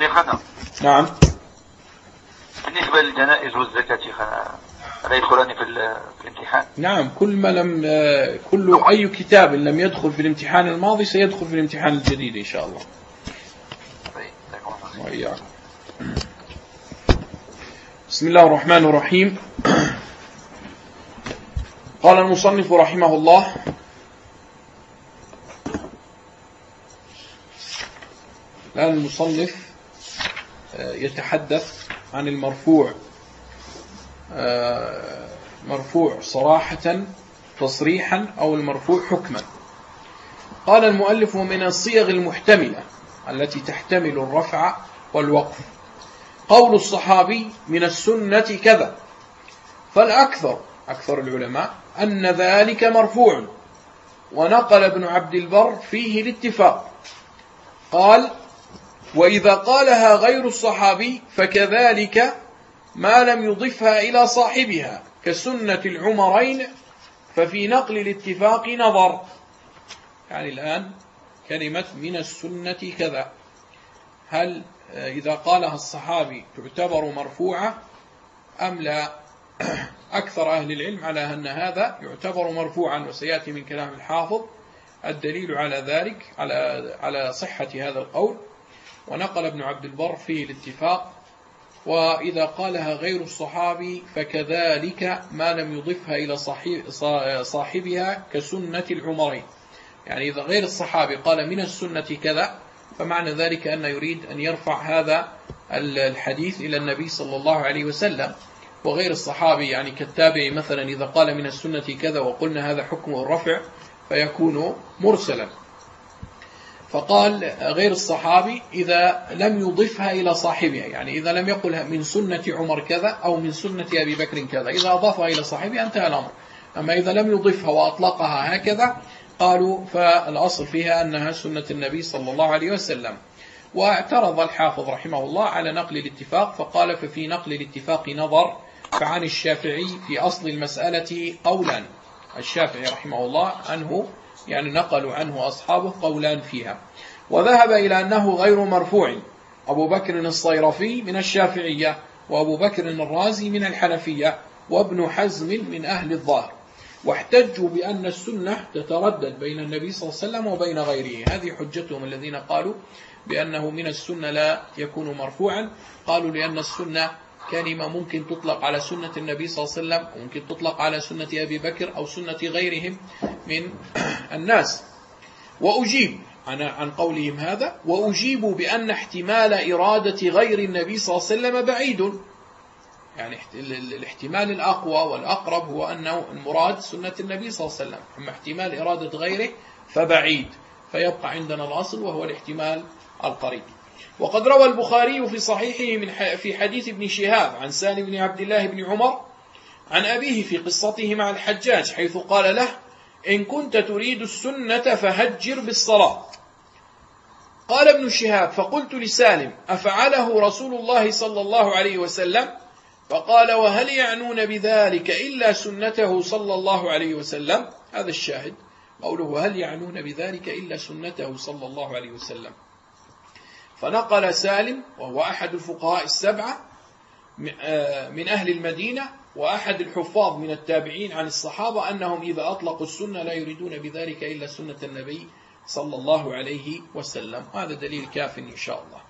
شيخنا. نعم. بالنسبة للجنائز والزكاة شيخنا لا يدخلان في, الامتحان؟ نعم كل ما لم كل أي كتاب لم يدخل في الامتحان الماضي سيدخل في الامتحان الجديد إن شاء الله. طيب بسم الله الرحمن الرحيم. قال المصنف رحمه الله الآن المصنف آه، يتحدث عن المرفوع آه، مرفوع صراحة تصريحا أو المرفوع حكما. قال المؤلف من الصيغ المحتملة التي تحتمل الرفع والوقف. قول الصحابي من السنة كذا. فالأكثر أكثر العلماء أن ذلك مرفوع. ونقل ابن عبد البر فيه الاتفاق. قال وإذا قالها غير الصحابي فكذلك ما لم يضفها إلى صاحبها كسنة العمرين ففي نقل الاتفاق نظر. يعني الآن كلمة من السنة كذا. هل إذا قالها الصحابي تعتبر مرفوعة أم لا؟ أكثر أهل العلم على أن هذا يعتبر مرفوعا وسيأتي من كلام الحافظ الدليل على ذلك على على صحة هذا القول. ونقل ابن عبد البر فيه الاتفاق وإذا قالها غير الصحابي فكذلك ما لم يضفها إلى صاحبها كسنة العمرين. يعني إذا غير الصحابي قال من السنة كذا فمعنى ذلك أن يريد أن يرفع هذا الحديث إلى النبي صلى الله عليه وسلم. وغير الصحابي يعني كالتابع مثلا إذا قال من السنة كذا وقلنا هذا حكم الرفع فيكون مرسلا. فقال غير الصحابي إذا لم يضفها إلى صاحبها يعني إذا لم يقلها من سنة عمر كذا أو من سنة أبي بكر كذا إذا أضافها إلى صاحبها انتهى الأمر. أما إذا لم يضفها وأطلقها هكذا قالوا فالأصل فيها أنها سنة النبي صلى الله عليه وسلم. واعترض الحافظ رحمه الله على نقل الاتفاق فقال ففي نقل الاتفاق نظر فعن الشافعي في أصل المسألة قولا. الشافعي رحمه الله عنه يعني نقلوا عنه أصحابه قولان فيها. وذهب إلى أنه غير مرفوع. أبو بكر الصيرفي من الشافعية وأبو بكر الرازي من الحنفية وابن حزم من أهل الظاهر. واحتجوا بأن السنة تتردد بين النبي صلى الله عليه وسلم وبين غيره. هذه حجتهم الذين قالوا بأنه من السنة لا يكون مرفوعا. قالوا لأن السنة كلمة ممكن تطلق على سنة النبي صلى الله عليه وسلم وممكن تطلق على سنة أبي بكر أو سنة غيرهم من الناس. وأجيب عن عن قولهم هذا وأجيب بأن احتمال إرادة غير النبي صلى الله عليه وسلم بعيد. يعني الاحتمال الأقوى والأقرب هو أنه المراد سنة النبي صلى الله عليه وسلم. أما احتمال إرادة غيره فبعيد فيبقى عندنا الأصل وهو الاحتمال القريب. وقد روى البخاري في صحيحه من في حديث ابن شهاب عن سالم بن عبد الله بن عمر عن أبيه في قصته مع الحجاج حيث قال له إن كنت تريد السنة فهجر بالصلاة. قال ابن شهاب فقلت لسالم أفعله رسول الله صلى الله عليه وسلم؟ فقال وهل يعنون بذلك إلا سنته صلى الله عليه وسلم؟ هذا الشاهد. قوله هل يعنون بذلك إلا سنته صلى الله عليه وسلم؟ فنقل سالم وهو أحد الفقهاء السبعة آه، من أهل المدينة وأحد الحفاظ من التابعين عن الصحابة أنهم إذا أطلقوا السنة لا يريدون بذلك إلا سنة النبي صلى الله عليه وسلم. هذا دليل كاف إن شاء الله.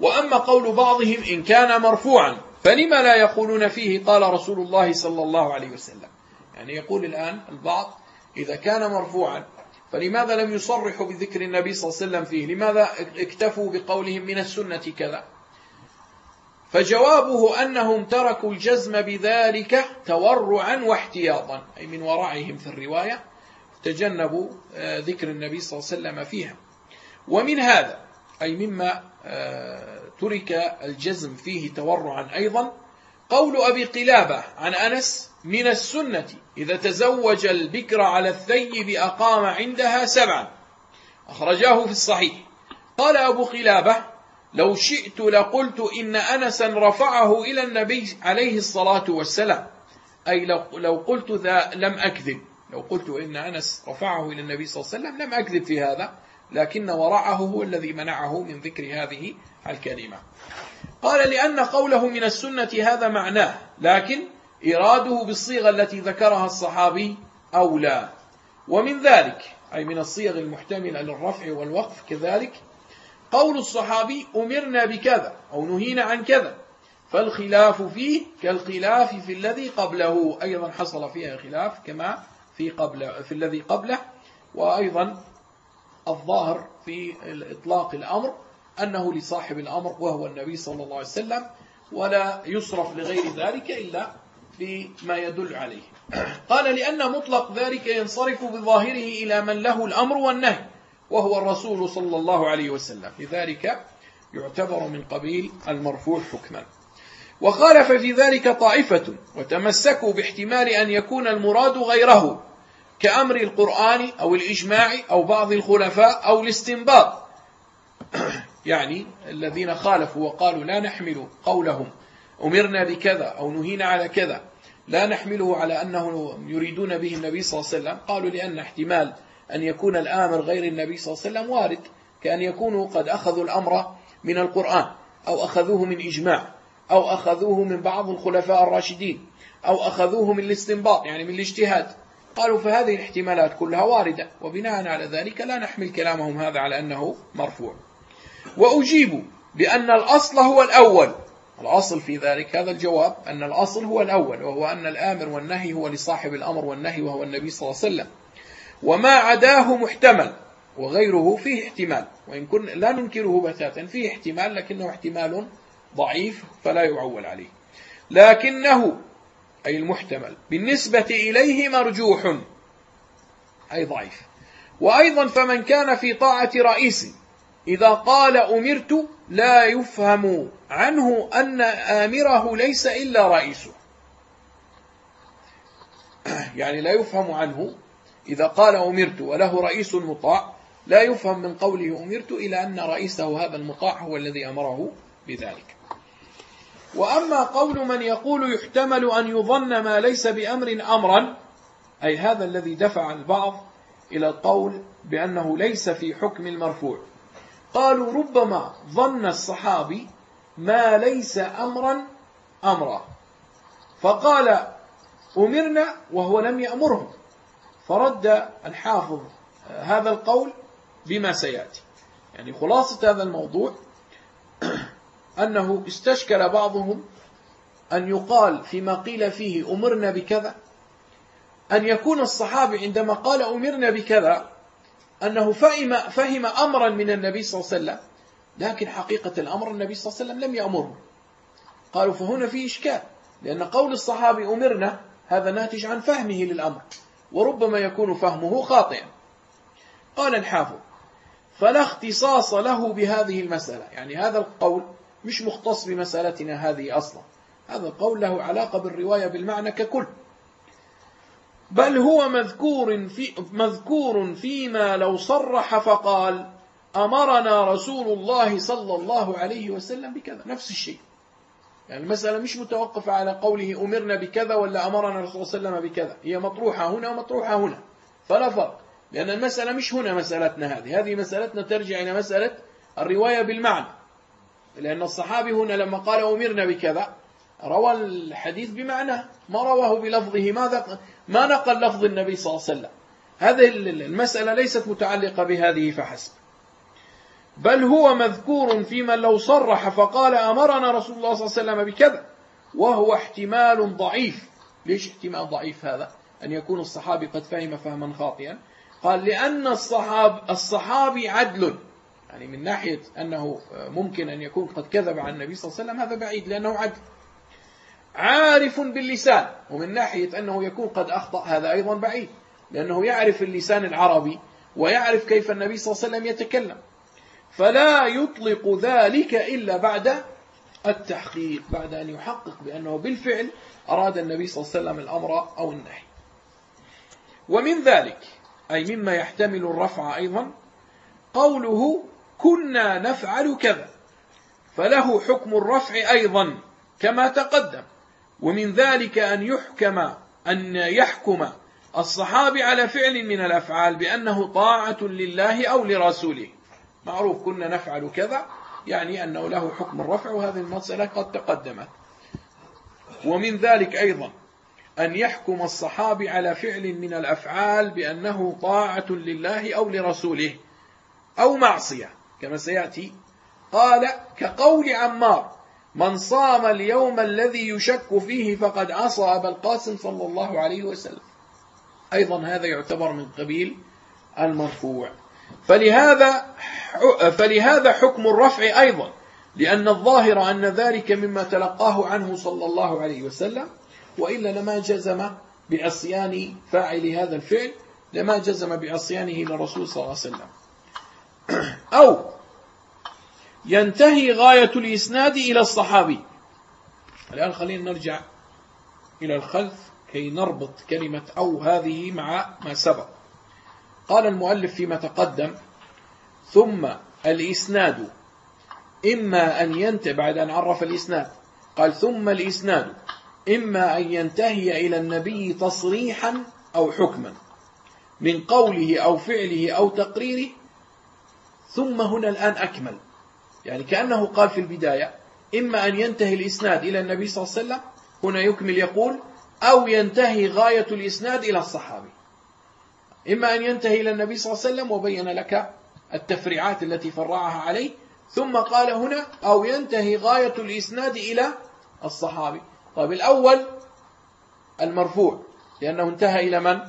وأما قول بعضهم إن كان مرفوعا فلما لا يقولون فيه قال رسول الله صلى الله عليه وسلم؟ يعني يقول الآن البعض إذا كان مرفوعا فلماذا لم يصرحوا بذكر النبي صلى الله عليه وسلم فيه؟ لماذا اكتفوا بقولهم من السنة كذا؟ فجوابه أنهم تركوا الجزم بذلك تورعا واحتياطا أي من ورعهم في الرواية تجنبوا آه، ذكر النبي صلى الله عليه وسلم فيها. ومن هذا أي مما آه، ترك الجزم فيه تورعا أيضا قول أبي قلابة عن أنس من السنة. إذا تزوج البكر على الثيب أقام عندها سبعا. أخرجاه في الصحيح. قال أبو قلابة لو شئت لقلت إن أنسا رفعه إلى النبي عليه الصلاة والسلام. أي لو, لو قلت ذا لم أكذب. لو قلت إن أنس رفعه إلى النبي صلى الله عليه وسلم لم أكذب في هذا لكن ورعه هو الذي منعه من ذكر هذه الكلمة. قال لأن قوله من السنة هذا معناه لكن إراده بالصيغة التي ذكرها الصحابي أولى ومن ذلك أي من الصيغ المحتملة للرفع والوقف كذلك قول الصحابي أمرنا بكذا أو نهينا عن كذا فالخلاف فيه كالخلاف في الذي قبله. أيضا حصل فيها خلاف كما في, قبل في الذي قبله وأيضا الظاهر في إطلاق الأمر أنه لصاحب الأمر وهو النبي صلى الله عليه وسلم ولا يصرف لغير ذلك إلا بما يدل عليه. قال لأن مطلق ذلك ينصرف بظاهره إلى من له الأمر والنهي وهو الرسول صلى الله عليه وسلم. لذلك يعتبر من قبيل المرفوع حكما. وخالف في ذلك طائفة وتمسكوا باحتمال أن يكون المراد غيره كأمر القرآن أو الإجماع أو بعض الخلفاء أو الاستنباط. يعني الذين خالفوا وقالوا لا نحمل قولهم. أمرنا بكذا أو نهينا على كذا. لا نحمله على أنه يريدون به النبي صلى الله عليه وسلم. قالوا لأن احتمال أن يكون الآمر غير النبي صلى الله عليه وسلم وارد كأن يكونوا قد أخذوا الأمر من القرآن أو أخذوه من إجماع أو أخذوه من بعض الخلفاء الراشدين أو أخذوه من الاستنباط يعني من الاجتهاد. قالوا فهذه الاحتمالات كلها واردة وبناء على ذلك لا نحمل كلامهم هذا على أنه مرفوع. وأجيب بأن الأصل هو الأول. الأصل في ذلك هذا الجواب أن الأصل هو الأول وهو أن الآمر والنهي هو لصاحب الأمر والنهي وهو النبي صلى الله عليه وسلم. وما عداه محتمل وغيره فيه احتمال وإن كن لا ننكره بتاتا فيه احتمال لكنه احتمال ضعيف فلا يعول عليه. لكنه أي المحتمل بالنسبة إليه مرجوح أي ضعيف. وأيضا فمن كان في طاعة رئيس إذا قال أمرت لا يفهم عنه أن آمره ليس إلا رئيسه. يعني لا يفهم عنه. إذا قال أمرت وله رئيس مطاع لا يفهم من قوله أمرت إلى أن رئيسه هذا المطاع هو الذي أمره بذلك. وأما قول من يقول يحتمل أن يظن ما ليس بأمر أمرا أي هذا الذي دفع البعض إلى القول بأنه ليس في حكم المرفوع. قالوا ربما ظن الصحابي ما ليس أمرا أمرا. فقال أمرنا وهو لم يأمرهم فرد الحافظ هذا القول بما سيأتي. يعني خلاصة هذا الموضوع أنه استشكل بعضهم أن يقال فيما قيل فيه أمرنا بكذا أن يكون الصحابي عندما قال أمرنا بكذا أنه فهم, فهم أمرا من النبي صلى الله عليه وسلم لكن حقيقة الأمر النبي صلى الله عليه وسلم لم يأمره. قالوا فهنا في إشكال لأن قول الصحابي أمرنا هذا ناتج عن فهمه للأمر وربما يكون فهمه خاطئا. قال الحافظ فلا اختصاص له بهذه المسألة. يعني هذا القول مش مختص بمسألتنا هذه أصلا. هذا القول له علاقة بالرواية بالمعنى ككل. بل هو مذكور, في مذكور فيما لو صرح فقال أمرنا رسول الله صلى الله عليه وسلم بكذا. نفس الشيء. يعني المسألة مش متوقفة على قوله أمرنا بكذا ولا أمرنا الرسول صلى الله عليه وسلم بكذا. هي مطروحة هنا ومطروحة هنا. فلا فرق. لأن المسألة مش هنا مسألتنا هذه. هذه مسألتنا ترجع إلى مسألة الرواية بالمعنى. لأن الصحابي هنا لما قال أمرنا بكذا روى الحديث بمعنى ما رواه بلفظه ماذا ما نقل لفظ النبي صلى الله عليه وسلم. هذه المسألة ليست متعلقة بهذه فحسب. بل هو مذكور في من لو صرح فقال أمرنا رسول الله صلى الله عليه وسلم بكذا وهو احتمال ضعيف. ليش احتمال ضعيف هذا؟ أن يكون الصحابي قد فهم فهما خاطئا. قال لأن الصحاب الصحابي عدل. يعني من ناحية أنه ممكن أن يكون قد كذب عن النبي صلى الله عليه وسلم هذا بعيد لأنه عدل. عارف باللسان ومن ناحية أنه يكون قد أخطأ هذا أيضا بعيد. لأنه يعرف اللسان العربي ويعرف كيف النبي صلى الله عليه وسلم يتكلم. فلا يطلق ذلك إلا بعد التحقيق بعد أن يحقق بأنه بالفعل أراد النبي صلى الله عليه وسلم الأمر أو النهي. ومن ذلك أي مما يحتمل الرفع أيضا قوله كنا نفعل كذا. فله حكم الرفع أيضا كما تقدم. ومن ذلك أن يحكم أن يحكم الصحابي على فعل من الأفعال بأنه طاعة لله أو لرسوله. معروف كنا نفعل كذا يعني أنه له حكم الرفع وهذه المسألة قد تقدمت. ومن ذلك أيضا أن يحكم الصحابي على فعل من الأفعال بأنه طاعة لله أو لرسوله أو معصية. كما سيأتي قال كقول عمار من صام اليوم الذي يشك فيه فقد عصى أبا القاسم صلى الله عليه وسلم. أيضا هذا يعتبر من قبيل المرفوع. فلهذا فلهذا حكم الرفع أيضا لأن الظاهر أن ذلك مما تلقاه عنه صلى الله عليه وسلم وإلا لما جزم بعصيان فاعل هذا الفعل لما جزم بعصيانه للرسول صلى الله عليه وسلم. أو ينتهي غاية الإسناد إلى الصحابي. الآن خلينا نرجع إلى الخلف كي نربط كلمة أو هذه مع ما سبق. قال المؤلف فيما تقدم ثم الإسناد. إما أن ينتهي بعد أن عرف الإسناد. قال ثم الإسناد. إما أن ينتهي إلى النبي تصريحا أو حكما من قوله أو فعله أو تقريره ثم هنا الآن أكمل. يعني كأنه قال في البداية إما أن ينتهي الإسناد إلى النبي صلى الله عليه وسلم هنا يكمل يقول أو ينتهي غاية الإسناد إلى الصحابي إما أن ينتهي إلى النبي صلى الله عليه وسلم وبين لك التفريعات التي فرعها عليه ثم قال هنا أو ينتهي غاية الإسناد إلى الصحابي طيب الأول المرفوع لأنه انتهى إلى من؟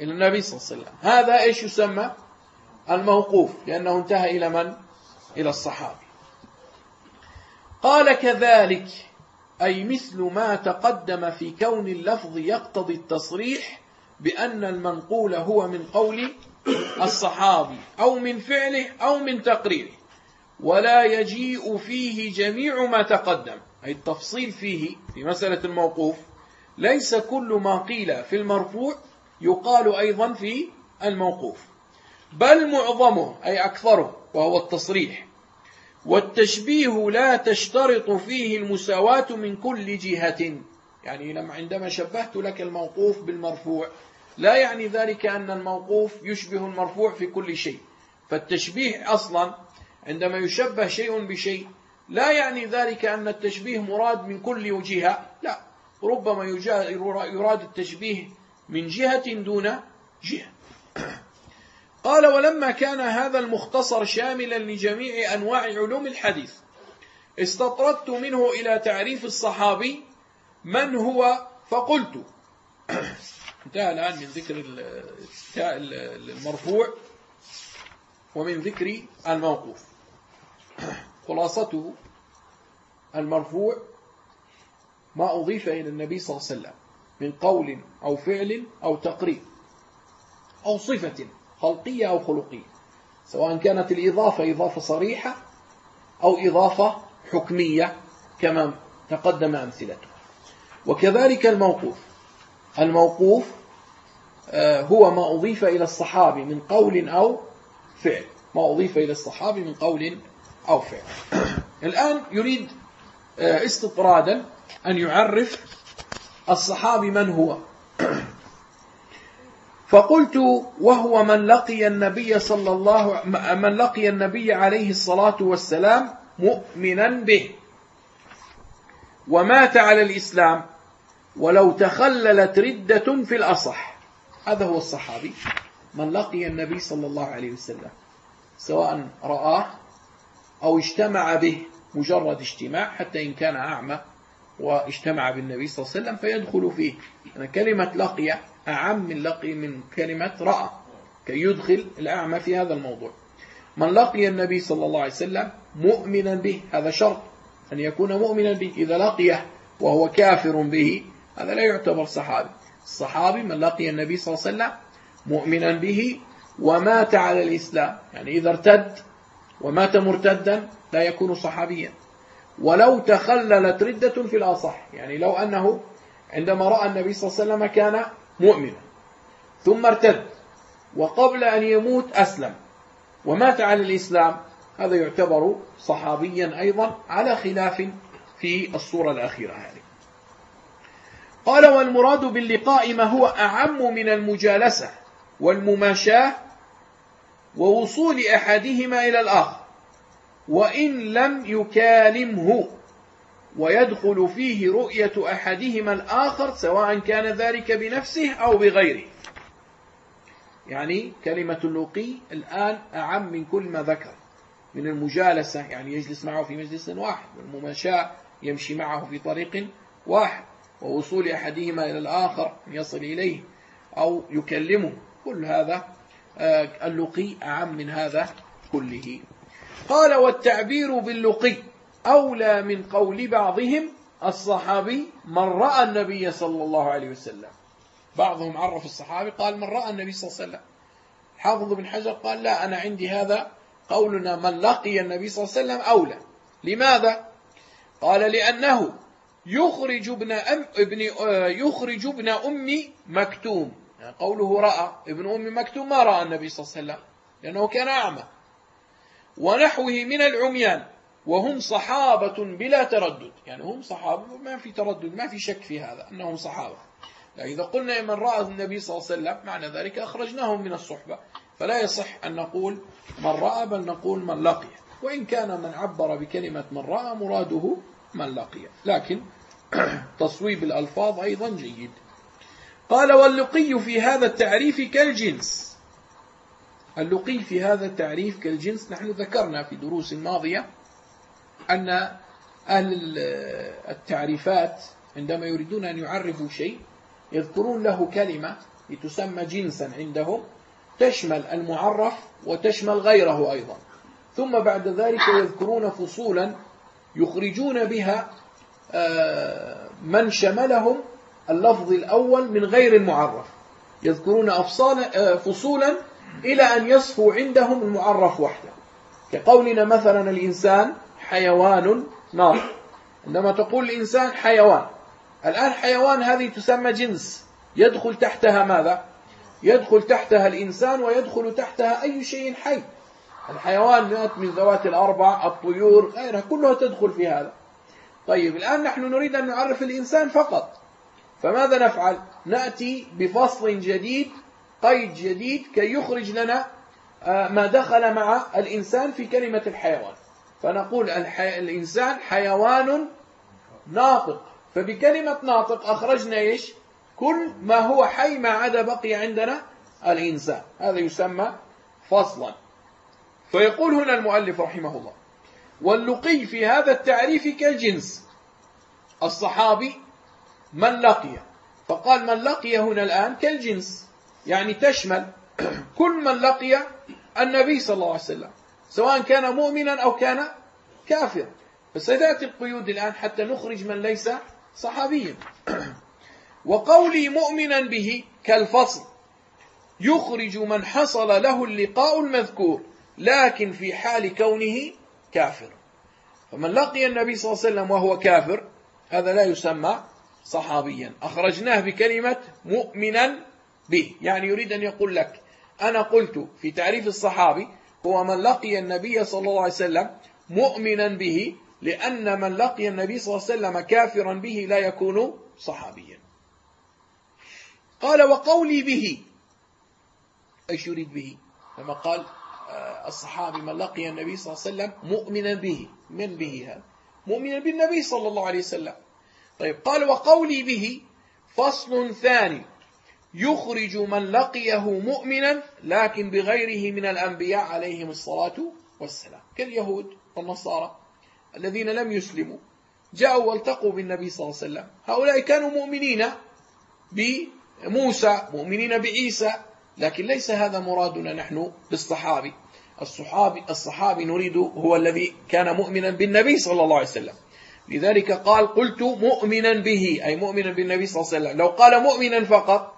إلى النبي صلى الله عليه وسلم هذا إيش يسمى؟ الموقوف لأنه انتهى إلى من؟ إلى الصحابي قال كذلك أي مثل ما تقدم في كون اللفظ يقتضي التصريح بأن المنقول هو من قول الصحابي أو من فعله أو من تقريره. ولا يجيء فيه جميع ما تقدم. أي التفصيل فيه في مسألة الموقوف ليس كل ما قيل في المرفوع يقال أيضا في الموقوف. بل معظمه أي أكثره وهو التصريح. والتشبيه لا تشترط فيه المساواة من كل جهة. يعني لما عندما شبهت لك الموقوف بالمرفوع لا يعني ذلك أن الموقوف يشبه المرفوع في كل شيء. فالتشبيه أصلا عندما يشبه شيء بشيء لا يعني ذلك أن التشبيه مراد من كل جهة. لا ربما يراد التشبيه من جهة دون جهة. قال ولما كان هذا المختصر شاملا لجميع أنواع علوم الحديث استطردت منه إلى تعريف الصحابي من هو فقلت انتهى الآن من ذكر المرفوع ومن ذكر الموقوف. خلاصته المرفوع ما أضيف إلى النبي صلى الله عليه وسلم من قول أو فعل أو تقرير أو صفة. خلقية أو خلقية. سواء كانت الإضافة إضافة صريحة أو إضافة حكمية كما تقدم أمثلته. وكذلك الموقوف. الموقوف آه، هو ما أضيف إلى الصحابي من قول أو فعل. ما أضيف إلى الصحابي من قول أو فعل. الآن يريد آه، استطرادا أن يعرف الصحابي من هو. فقلت وهو من لقي النبي صلى الله من لقي النبي عليه الصلاة والسلام مؤمنا به. ومات على الإسلام ولو تخللت ردة في الأصح. هذا هو الصحابي. من لقي النبي صلى الله عليه وسلم. سواء رآه أو اجتمع به مجرد اجتماع حتى إن كان أعمى. واجتمع بالنبي صلى الله عليه وسلم فيدخل فيه. أنا كلمة لقي أعم من لقي من كلمة رأى كي يدخل الأعمى في هذا الموضوع. من لقي النبي صلى الله عليه وسلم مؤمنا به هذا شرط أن يكون مؤمنا به. إذا لقيه وهو كافر به هذا لا يعتبر صحابي. الصحابي من لقي النبي صلى الله عليه وسلم مؤمنا به ومات على الإسلام. يعني إذا ارتد ومات مرتدا لا يكون صحابيا. ولو تخللت ردة في الأصح. يعني لو أنه عندما رأى النبي صلى الله عليه وسلم كان مؤمنا ثم ارتد وقبل أن يموت أسلم ومات على الإسلام هذا يعتبر صحابيا أيضا على خلاف في الصورة الأخيرة هذه. قال والمراد باللقاء ما هو أعم من المجالسة والمماشاة ووصول أحدهما إلى الآخر. وإن لم يكالمه ويدخل فيه رؤية أحدهما الآخر سواء كان ذلك بنفسه أو بغيره. يعني كلمة اللقي الآن أعم من كل ما ذكر من المجالسة يعني يجلس معه في مجلس واحد والمماشاة يمشي معه في طريق واحد ووصول أحدهما إلى الآخر يصل إليه أو يكلمه. كل هذا آه، اللقي أعم من هذا كله. قال والتعبير باللقي أولى من قول بعضهم الصحابي من رأى النبي صلى الله عليه وسلم. بعضهم عرف الصحابي قال من رأى النبي صلى الله عليه وسلم. حافظ بن حجر قال لا أنا عندي هذا قولنا من لقي النبي صلى الله عليه وسلم أولى. لماذا؟ قال لأنه يخرج ابن أم ابن يخرج ابن أم مكتوم. يعني قوله رأى ابن أم مكتوم ما رأى النبي صلى الله عليه وسلم لأنه كان أعمى. ونحوه من العميان وهم صحابة بلا تردد. يعني هم صحابة ما في تردد ما في شك في هذا أنهم صحابة. إذا قلنا من رأى النبي صلى الله عليه وسلم معنى ذلك أخرجناهم من الصحبة. فلا يصح أن نقول من رأى بل نقول من لقي. وإن كان من عبر بكلمة من رأى مراده من لقي. لكن تصويب الألفاظ أيضا جيد. قال واللقي في هذا التعريف كالجنس. اللقي في هذا التعريف كالجنس نحن ذكرنا في دروس ماضية أن أهل التعريفات عندما يريدون أن يعرفوا شيء يذكرون له كلمة لتسمى جنسا عندهم تشمل المعرف وتشمل غيره أيضا. ثم بعد ذلك يذكرون فصولا يخرجون بها آه، من شملهم اللفظ الأول من غير المعرف. يذكرون أفصال آه، فصولا إلى أن يصفوا عندهم المعرف وحده. كقولنا مثلا الإنسان حيوان نار. عندما تقول الإنسان حيوان الآن حيوان هذه تسمى جنس. يدخل تحتها ماذا؟ يدخل تحتها الإنسان ويدخل تحتها أي شيء حي. الحيوان من ذوات الأربع الطيور غيرها كلها تدخل في هذا. طيب الآن نحن نريد أن نعرف الإنسان فقط. فماذا نفعل؟ نأتي بفصل جديد قيد جديد كي يخرج لنا آه، ما دخل مع الإنسان في كلمة الحيوان. فنقول الحي... الإنسان حيوان ناطق. فبكلمة ناطق أخرجنا إيش؟ كل ما هو حي ما عدا بقي عندنا الإنسان. هذا يسمى فصلا. فيقول هنا المؤلف رحمه الله واللقي في هذا التعريف كالجنس. الصحابي من لقي. فقال من لقي هنا الآن كالجنس. يعني تشمل كل من لقي النبي صلى الله عليه وسلم سواء كان مؤمنا أو كان كافرا. فستأتي القيود الآن حتى نخرج من ليس صحابيا. وقولي مؤمنا به كالفصل يخرج من حصل له اللقاء المذكور لكن في حال كونه كافر. فمن لقي النبي صلى الله عليه وسلم وهو كافر هذا لا يسمى صحابيا. أخرجناه بكلمة مؤمنا به. يعني يريد أن يقول لك أنا قلت في تعريف الصحابي هو من لقي النبي صلى الله عليه وسلم مؤمنا به لأن من لقي النبي صلى الله عليه وسلم كافرا به لا يكون صحابيا. قال وقولي به. أيش يريد به؟ لما قال آه، الصحابي من لقي النبي صلى الله عليه وسلم مؤمنا به. من به هذا؟ مؤمنا بالنبي صلى الله عليه وسلم. طيب قال وقولي به فصل ثاني. يخرج من لقيه مؤمنا لكن بغيره من الأنبياء عليهم الصلاة والسلام. كاليهود والنصارى الذين لم يسلموا جاءوا والتقوا بالنبي صلى الله عليه وسلم. هؤلاء كانوا مؤمنين بموسى مؤمنين بعيسى لكن ليس هذا مرادنا نحن بالصحابي. الصحابي الصحابي نريد هو الذي كان مؤمنا بالنبي صلى الله عليه وسلم. لذلك قال قلت مؤمنا به أي مؤمنا بالنبي صلى الله عليه وسلم. لو قال مؤمنا فقط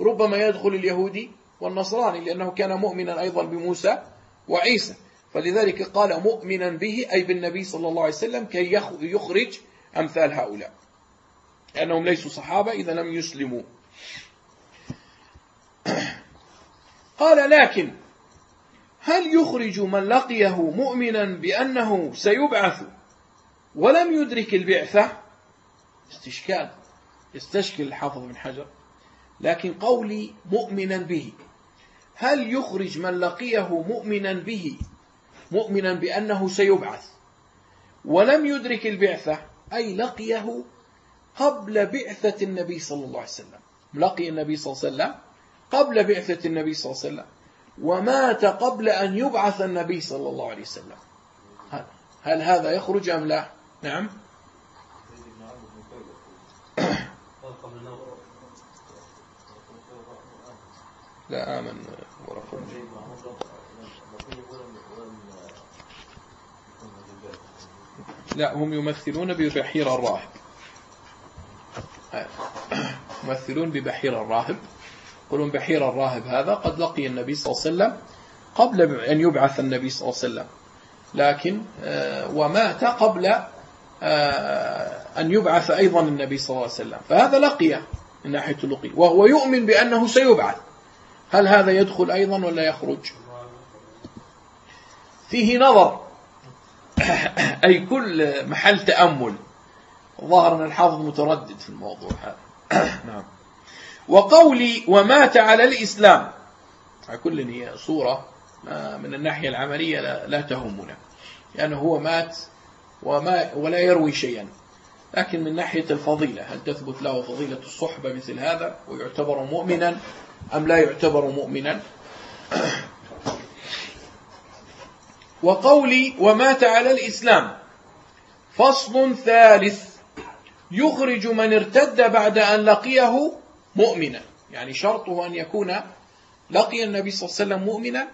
ربما يدخل اليهودي والنصراني لأنه كان مؤمنا أيضا بموسى وعيسى. فلذلك قال مؤمنا به أي بالنبي صلى الله عليه وسلم كي يخرج أمثال هؤلاء. لأنهم ليسوا صحابة إذا لم يسلموا. قال لكن هل يخرج من لقيه مؤمنا بأنه سيبعث ولم يدرك البعثة؟ استشكال يستشكل الحافظ بن حجر. لكن قولي مؤمنا به. هل يخرج من لقيه مؤمنا به؟ مؤمنا بأنه سيبعث. ولم يدرك البعثة أي لقيه قبل بعثة النبي صلى الله عليه وسلم. لقي النبي صلى الله عليه وسلم قبل بعثة النبي صلى الله عليه وسلم. ومات قبل أن يبعث النبي صلى الله عليه وسلم. هل هذا يخرج أم لا؟ نعم. لا آمن ورقم لا هم يمثلون ببحير الراهب. يمثلون ببحير الراهب. يقولون بحير الراهب هذا قد لقي النبي صلى الله عليه وسلم قبل أن يبعث النبي صلى الله عليه وسلم. لكن آه، ومات قبل آه، أن يبعث أيضا النبي صلى الله عليه وسلم. فهذا لقي من ناحية اللقي. وهو يؤمن بأنه سيبعث. هل هذا يدخل أيضا ولا يخرج؟ فيه نظر. أي كل محل تأمل. ظهر أن الحافظ متردد في الموضوع هذا. نعم. وقولي ومات على الإسلام. على كل هي صورة من الناحية العملية لا تهمنا. لأنه هو مات وما ولا يروي شيئا. لكن من ناحية الفضيلة هل تثبت له فضيلة الصحبة مثل هذا ويعتبر مؤمنا أم لا يعتبر مؤمنا؟ وقولي ومات على الإسلام. فصل ثالث. يخرج من ارتد بعد أن لقيه مؤمنا. يعني شرطه أن يكون لقي النبي صلى الله عليه وسلم مؤمنا.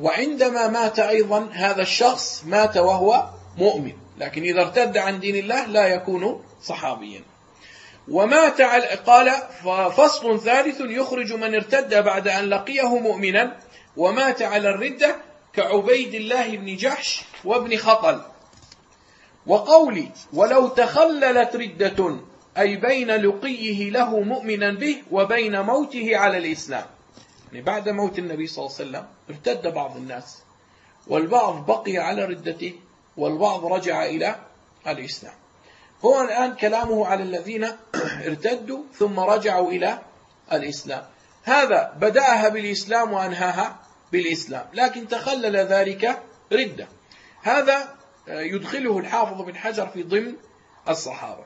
وعندما مات أيضا هذا الشخص مات وهو مؤمن. لكن إذا ارتد عن دين الله لا يكون صحابيا. ومات قال فصل ثالث يخرج من ارتد بعد أن لقيه مؤمنا. ومات على الردة كعبيد الله بن جحش وابن خطل. وقولي ولو تخللت ردة أي بين لقيه له مؤمنا به وبين موته على الإسلام. يعني بعد موت النبي صلى الله عليه وسلم ارتد بعض الناس والبعض بقي على ردته. والبعض رجع إلى الإسلام. هو الآن كلامه على الذين ارتدوا ثم رجعوا إلى الإسلام. هذا بدأها بالإسلام وأنهاها بالإسلام لكن تخلل ذلك ردة. هذا يدخله الحافظ بن حجر في ضمن الصحابة.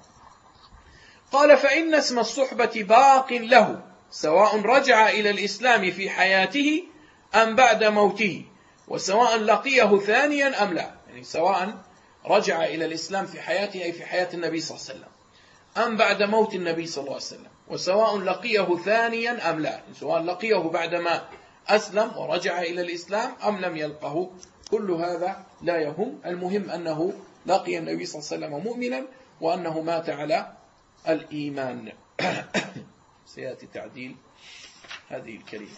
قال فإن اسم الصحبة باق له سواء رجع إلى الإسلام في حياته أم بعد موته وسواء لقيه ثانيا أم لا. يعني سواء رجع إلى الإسلام في حياته أي في حياة النبي صلى الله عليه وسلم أم بعد موت النبي صلى الله عليه وسلم وسواء لقيه ثانيا أم لا سواء لقيه بعدما أسلم ورجع إلى الإسلام أم لم يلقه. كل هذا لا يهم المهم أنه لقي النبي صلى الله عليه وسلم مؤمنا وأنه مات على الإيمان. سيأتي تعديل هذه الكلمة.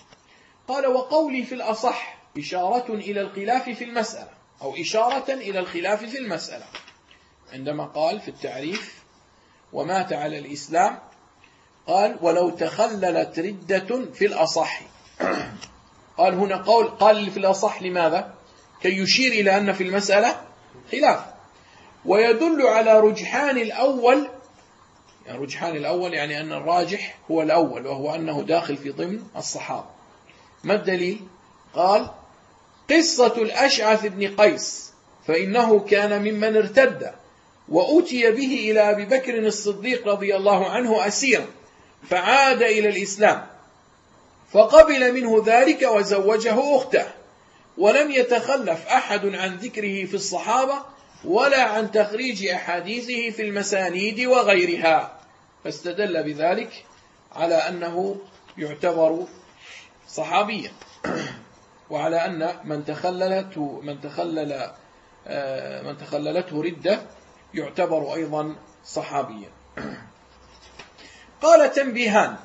قال وقولي في الأصح إشارة إلى الخلاف في المسألة. أو إشارة إلى الخلاف في المسألة. عندما قال في التعريف ومات على الإسلام قال ولو تخللت ردة في الأصح. قال هنا قول قال في الأصح لماذا؟ كي يشير إلى أن في المسألة خلاف. ويدل على رجحان الأول يعني رجحان الأول يعني أن الراجح هو الأول وهو أنه داخل في ضمن الصحابة. ما الدليل؟ قال قصة الأشعث بن قيس فإنه كان ممن ارتد وأتي به إلى أبي بكر الصديق رضي الله عنه أسيرا فعاد إلى الإسلام فقبل منه ذلك وزوجه أخته ولم يتخلف أحد عن ذكره في الصحابة ولا عن تخريج أحاديثه في المسانيد وغيرها. فاستدل بذلك على أنه يعتبر صحابيا. وعلى أن من تخللته من تخلل آه، من تخللته ردة يعتبر أيضا صحابيا. قال تنبيهان.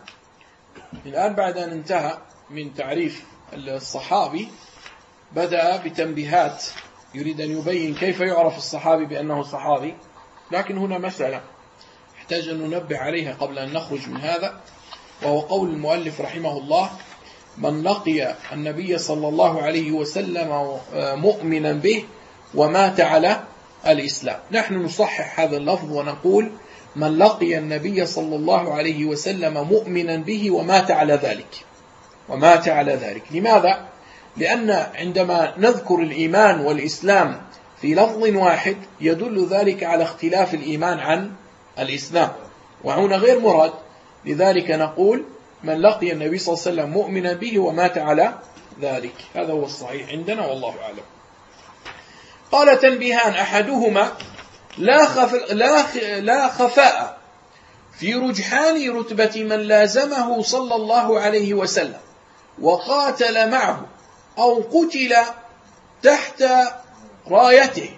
الآن بعد أن انتهى من تعريف الصحابي بدأ بتنبيهات يريد أن يبين كيف يعرف الصحابي بأنه صحابي. لكن هنا مسألة يحتاج أن ننبه عليها قبل أن نخرج من هذا وهو قول المؤلف رحمه الله من لقي النبي صلى الله عليه وسلم مؤمنا به ومات على الإسلام. نحن نصحح هذا اللفظ ونقول من لقي النبي صلى الله عليه وسلم مؤمنا به ومات على ذلك. ومات على ذلك. لماذا؟ لأن عندما نذكر الإيمان والإسلام في لفظ واحد يدل ذلك على اختلاف الإيمان عن الإسلام. وهنا غير مراد. لذلك نقول من لقي النبي صلى الله عليه وسلم مؤمنا به ومات على ذلك. هذا هو الصحيح عندنا والله أعلم. قال تنبيهان أحدهما لا, خف لا, لا خفاء في رجحان رتبة من لازمه صلى الله عليه وسلم وقاتل معه أو قتل تحت رايته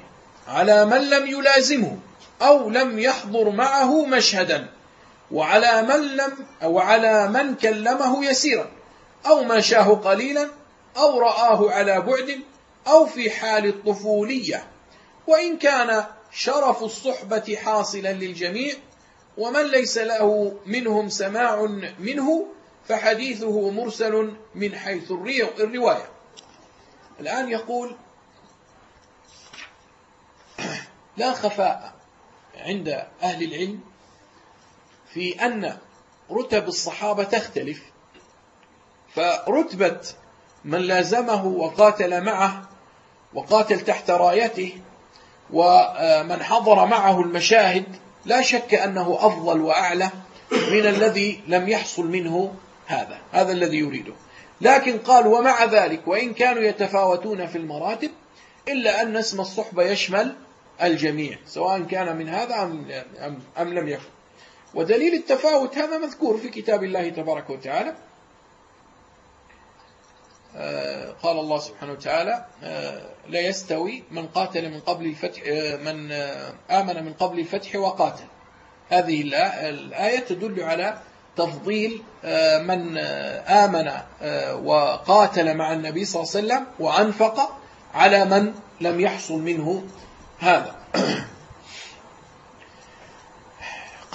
على من لم يلازمه أو لم يحضر معه مشهدا. وعلى من لم أو على من كلمه يسيرا أو مشاه قليلا أو رآه على بعد أو في حال الطفولية. وإن كان شرف الصحبة حاصلا للجميع ومن ليس له منهم سماع منه فحديثه مرسل من حيث الرواية. الآن يقول لا خفاء عند أهل العلم في أن رتب الصحابة تختلف. فرتبة من لازمه وقاتل معه وقاتل تحت رايته ومن حضر معه المشاهد لا شك أنه أفضل وأعلى من الذي لم يحصل منه هذا. هذا الذي يريده. لكن قال ومع ذلك وإن كانوا يتفاوتون في المراتب إلا أن اسم الصحبة يشمل الجميع سواء كان من هذا أم, لم يكن. ودليل التفاوت هذا مذكور في كتاب الله تبارك وتعالى. آه، قال الله سبحانه وتعالى آه، لا يستوي من قاتل من قبل الفتح آه، من آمن من قبل الفتح وقاتل. هذه الآية تدل على تفضيل من آمن وقاتل مع النبي صلى الله عليه وسلم وأنفق على من لم يحصل منه هذا.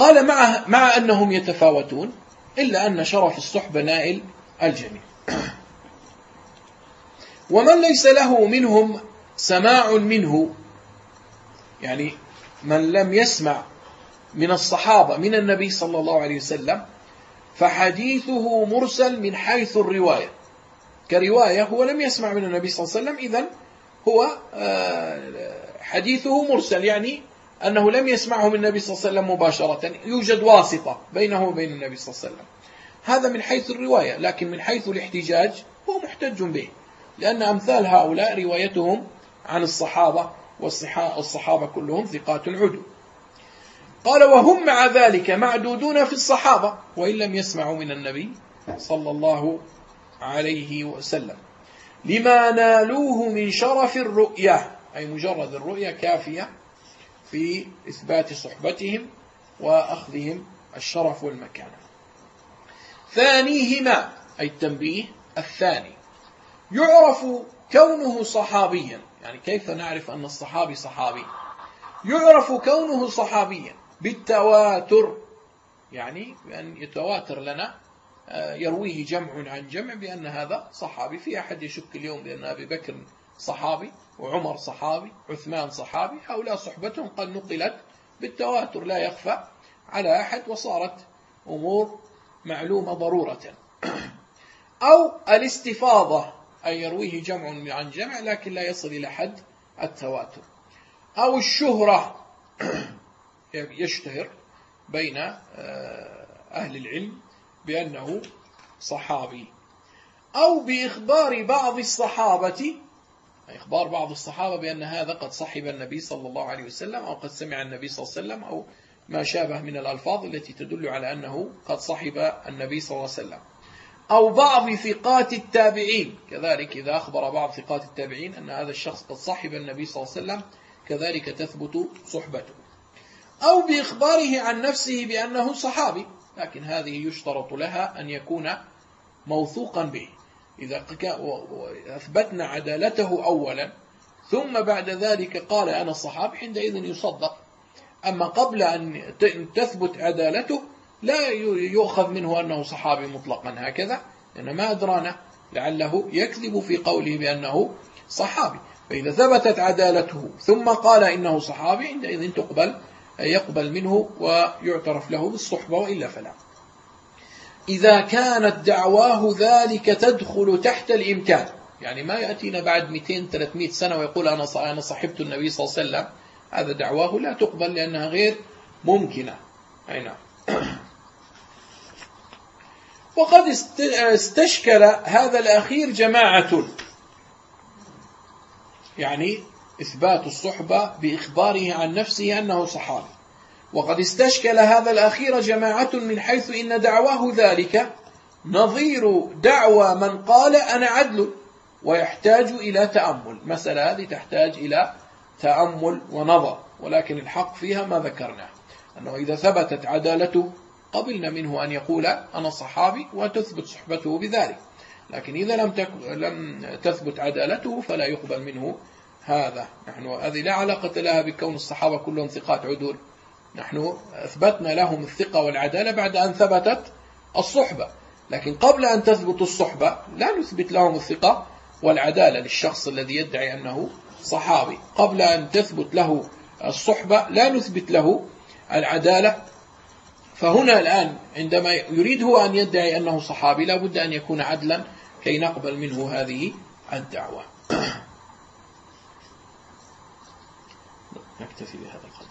قال مع, مع أنهم يتفاوتون إلا أن شرف الصحبة نائل الجميع. ومن ليس له منهم سماع منه يعني من لم يسمع من الصحابة من النبي صلى الله عليه وسلم فحديثه مرسل من حيث الرواية. كرواية هو لم يسمع من النبي صلى الله عليه وسلم إذن هو آه، حديثه مرسل يعني أنه لم يسمعه من النبي صلى الله عليه وسلم مباشرة. يوجد واسطة بينه وبين النبي صلى الله عليه وسلم. هذا من حيث الرواية لكن من حيث الاحتجاج هو محتج به. لأن أمثال هؤلاء روايتهم عن الصحابة والصحابة كلهم ثقات عدو قال وهم مع ذلك معدودون في الصحابة وإن لم يسمعوا من النبي صلى الله عليه وسلم. لما نالوه من شرف الرؤيا أي مجرد الرؤيا كافية في إثبات صحبتهم وأخذهم الشرف والمكانة. ثانيهما أي التنبيه الثاني يعرف كونه صحابيا. يعني كيف نعرف أن الصحابي صحابي؟ يعرف كونه صحابيا بالتواتر يعني بأن يتواتر لنا آه، يرويه جمع عن جمع بأن هذا صحابي. في أحد يشك اليوم بأن أبي بكر صحابي وعمر صحابي عثمان صحابي هؤلاء صحبتهم قد نقلت بالتواتر لا يخفى على أحد وصارت أمور معلومة ضرورة. أو الاستفاضة أن يرويه جمع عن جمع لكن لا يصل إلى حد التواتر. أو الشهرة يشتهر بين آه، أهل العلم بأنه صحابي. أو بإخبار بعض الصحابة إخبار بعض الصحابة بأن هذا قد صحب النبي صلى الله عليه وسلم أو قد سمع النبي صلى الله عليه وسلم أو ما شابه من الألفاظ التي تدل على أنه قد صحب النبي صلى الله عليه وسلم. أو بعض ثقات التابعين كذلك إذا أخبر بعض ثقات التابعين أن هذا الشخص قد صحب النبي صلى الله عليه وسلم كذلك تثبت صحبته. أو بإخباره عن نفسه بأنه صحابي لكن هذه يشترط لها أن يكون موثوقا به. إذا أثبتنا عدالته أولا ثم بعد ذلك قال أنا الصحابي عندئذ يصدق. أما قبل أن تثبت عدالته لا يؤخذ منه أنه صحابي مطلقا هكذا لأن ما أدرانا لعله يكذب في قوله بأنه صحابي. فإذا ثبتت عدالته ثم قال إنه صحابي عندئذ تقبل يقبل منه ويعترف له بالصحبة وإلا فلا. إذا كانت دعواه ذلك تدخل تحت الإمكان. يعني ما يأتينا بعد 200-300 سنة ويقول أنا صحبت النبي صلى الله عليه وسلم. هذا دعواه لا تقبل لأنها غير ممكنة. أي نعم. وقد استشكل هذا الأخير جماعة. يعني إثبات الصحبة بإخباره عن نفسه أنه صحابي. وقد استشكل هذا الأخير جماعة من حيث إن دعواه ذلك. نظير دعوى من قال أنا عدل ويحتاج إلى تأمل. مسألة هذه تحتاج إلى تأمل ونظر ولكن الحق فيها ما ذكرناه. أنه إذا ثبتت عدالته قبلنا منه أن يقول أنا صحابي وتثبت صحبته بذلك. لكن إذا لم لم تثبت عدالته فلا يقبل منه هذا. نحن هذه لا علاقة لها بكون الصحابة كلهم ثقات عدول. نحن أثبتنا لهم الثقة والعدالة بعد أن ثبتت الصحبة. لكن قبل أن تثبت الصحبة لا نثبت لهم الثقة والعدالة للشخص الذي يدعي أنه صحابي. قبل أن تثبت له الصحبة لا نثبت له العدالة. فهنا الآن عندما يريد هو أن يدعي أنه صحابي لا بد أن يكون عدلا كي نقبل منه هذه الدعوة. نكتفي بهذا القدر.